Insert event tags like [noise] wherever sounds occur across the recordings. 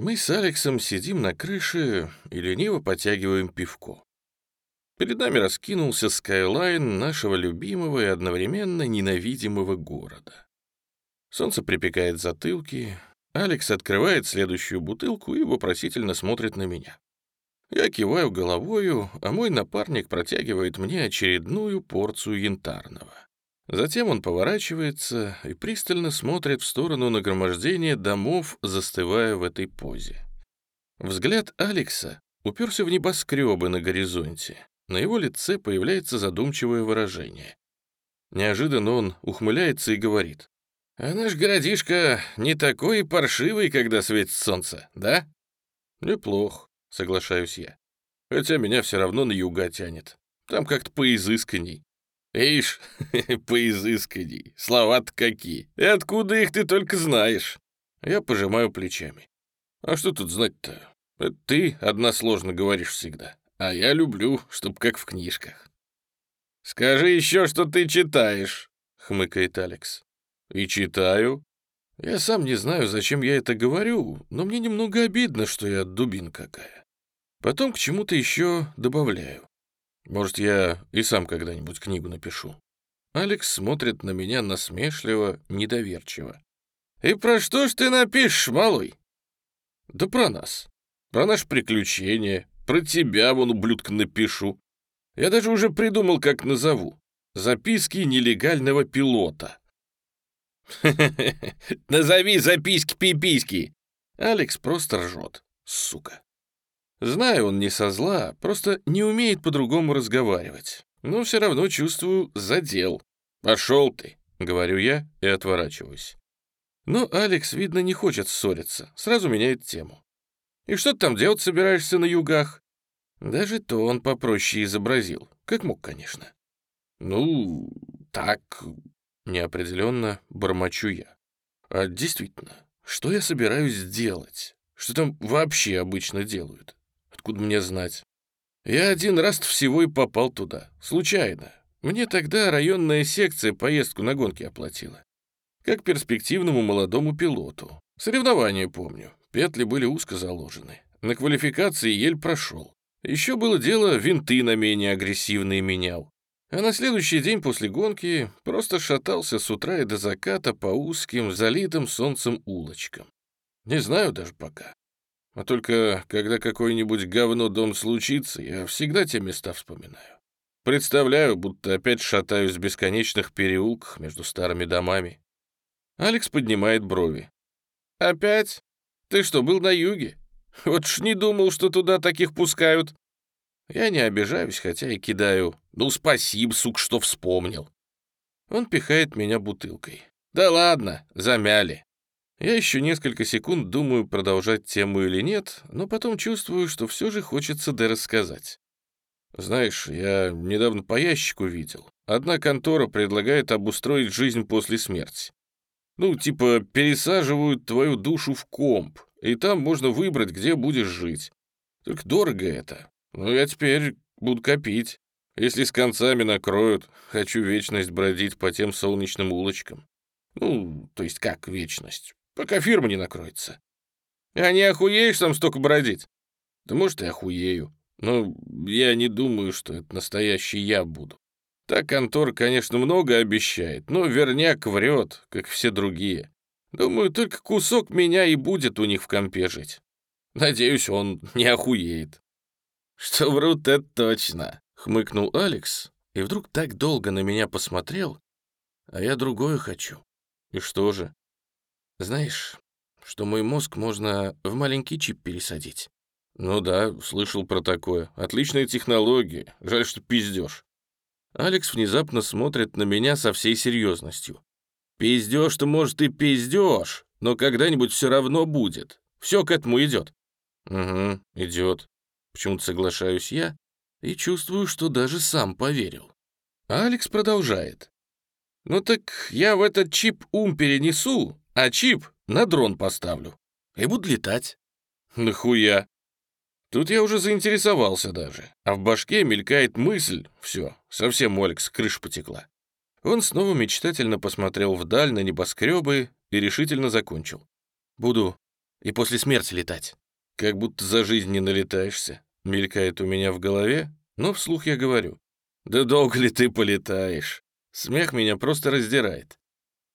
Мы с Алексом сидим на крыше и лениво потягиваем пивко. Перед нами раскинулся скайлайн нашего любимого и одновременно ненавидимого города. Солнце припекает затылки, Алекс открывает следующую бутылку и вопросительно смотрит на меня. Я киваю головою, а мой напарник протягивает мне очередную порцию янтарного. Затем он поворачивается и пристально смотрит в сторону нагромождения домов, застывая в этой позе. Взгляд Алекса уперся в небоскребы на горизонте. На его лице появляется задумчивое выражение. Неожиданно он ухмыляется и говорит. «А наш городишко не такой паршивый, когда светит солнце, да?» «Неплох», — соглашаюсь я. «Хотя меня все равно на юга тянет. Там как-то поизысканней». «Ишь, [laughs] поизысканней, слова-то какие! И откуда их ты только знаешь?» Я пожимаю плечами. «А что тут знать-то? Это ты односложно говоришь всегда, а я люблю, чтоб как в книжках». «Скажи еще, что ты читаешь», — хмыкает Алекс. «И читаю. Я сам не знаю, зачем я это говорю, но мне немного обидно, что я дубин какая. Потом к чему-то еще добавляю. Может, я и сам когда-нибудь книгу напишу. Алекс смотрит на меня насмешливо, недоверчиво. «И про что ж ты напишешь, малый?» «Да про нас. Про наше приключение. Про тебя, вон, ублюдка, напишу. Я даже уже придумал, как назову. Записки нелегального пилота». [laughs] «Назови записки-пиписки!» Алекс просто ржет, сука. Знаю, он не со зла, просто не умеет по-другому разговаривать. Но все равно чувствую задел. «Пошел ты», — говорю я и отворачиваюсь. Но Алекс, видно, не хочет ссориться, сразу меняет тему. «И что ты там делать собираешься на югах?» Даже то он попроще изобразил, как мог, конечно. «Ну, так...» — неопределенно бормочу я. «А действительно, что я собираюсь делать? Что там вообще обычно делают? Откуда мне знать? Я один раз всего и попал туда. Случайно. Мне тогда районная секция поездку на гонки оплатила. Как перспективному молодому пилоту. Соревнования помню. Петли были узко заложены. На квалификации ель прошел. Еще было дело, винты на менее агрессивные менял. А на следующий день после гонки просто шатался с утра и до заката по узким, залитым солнцем улочкам. Не знаю даже пока. А только когда какой-нибудь говно дом случится, я всегда те места вспоминаю. Представляю, будто опять шатаюсь в бесконечных переулках между старыми домами. Алекс поднимает брови. «Опять? Ты что, был на юге? Вот ж не думал, что туда таких пускают». Я не обижаюсь, хотя и кидаю. «Ну, спасибо, сук, что вспомнил». Он пихает меня бутылкой. «Да ладно, замяли. Я еще несколько секунд думаю, продолжать тему или нет, но потом чувствую, что все же хочется дорассказать. Знаешь, я недавно по ящику видел. Одна контора предлагает обустроить жизнь после смерти. Ну, типа, пересаживают твою душу в комп, и там можно выбрать, где будешь жить. Только дорого это. Ну, я теперь буду копить. Если с концами накроют, хочу вечность бродить по тем солнечным улочкам. Ну, то есть как вечность? Пока фирма не накроется. А не охуеешь там столько бродить? Да может, и охуею. Но я не думаю, что это настоящий я буду. Та контора, конечно, много обещает, но верняк врет, как все другие. Думаю, только кусок меня и будет у них в компе жить. Надеюсь, он не охуеет. Что врут, это точно, хмыкнул Алекс, и вдруг так долго на меня посмотрел, а я другое хочу. И что же? Знаешь, что мой мозг можно в маленький чип пересадить? Ну да, слышал про такое. Отличная технология. Жаль, что пиздешь. Алекс внезапно смотрит на меня со всей серьезностью. Пиздешь-то, может, и пиздешь, но когда-нибудь все равно будет. Все к этому идет. Угу, идет. Почему-то соглашаюсь я и чувствую, что даже сам поверил. Алекс продолжает. «Ну так я в этот чип ум перенесу, а чип на дрон поставлю. И буду летать. Нахуя? Тут я уже заинтересовался даже, а в башке мелькает мысль. Все, совсем Олекс крыш потекла. Он снова мечтательно посмотрел вдаль на небоскребы и решительно закончил. Буду и после смерти летать. Как будто за жизнь не налетаешься. Мелькает у меня в голове, но вслух я говорю. Да долго ли ты полетаешь? Смех меня просто раздирает.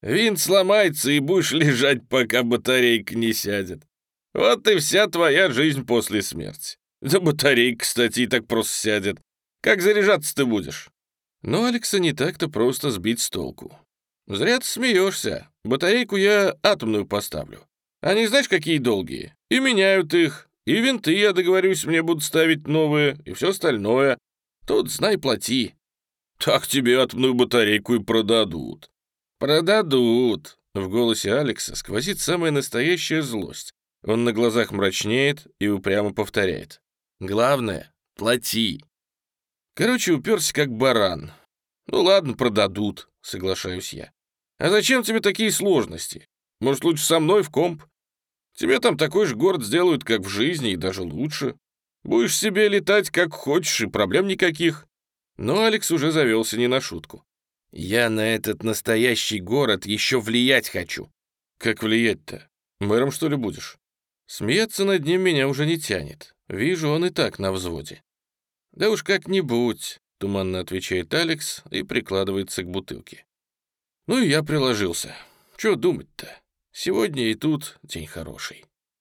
Винт сломается, и будешь лежать, пока батарейка не сядет. Вот и вся твоя жизнь после смерти. Да батарейка, кстати, и так просто сядет. Как заряжаться ты будешь? Но Алекса не так-то просто сбить с толку. Зря ты смеешься. Батарейку я атомную поставлю. Они знаешь, какие долгие? И меняют их. И винты, я договорюсь, мне будут ставить новые, и все остальное. Тут знай, плати. Так тебе атомную батарейку и продадут. Продадут. В голосе Алекса сквозит самая настоящая злость. Он на глазах мрачнеет и упрямо повторяет. Главное — плати. Короче, уперся как баран. Ну ладно, продадут, соглашаюсь я. А зачем тебе такие сложности? Может, лучше со мной в комп? Тебе там такой же город сделают, как в жизни, и даже лучше. Будешь себе летать как хочешь, и проблем никаких. Но Алекс уже завелся не на шутку. Я на этот настоящий город еще влиять хочу. Как влиять-то? Мэром, что ли, будешь? Смеяться над ним меня уже не тянет. Вижу, он и так на взводе. Да уж как-нибудь, туманно отвечает Алекс и прикладывается к бутылке. Ну и я приложился. Что думать-то? Сегодня и тут день хороший.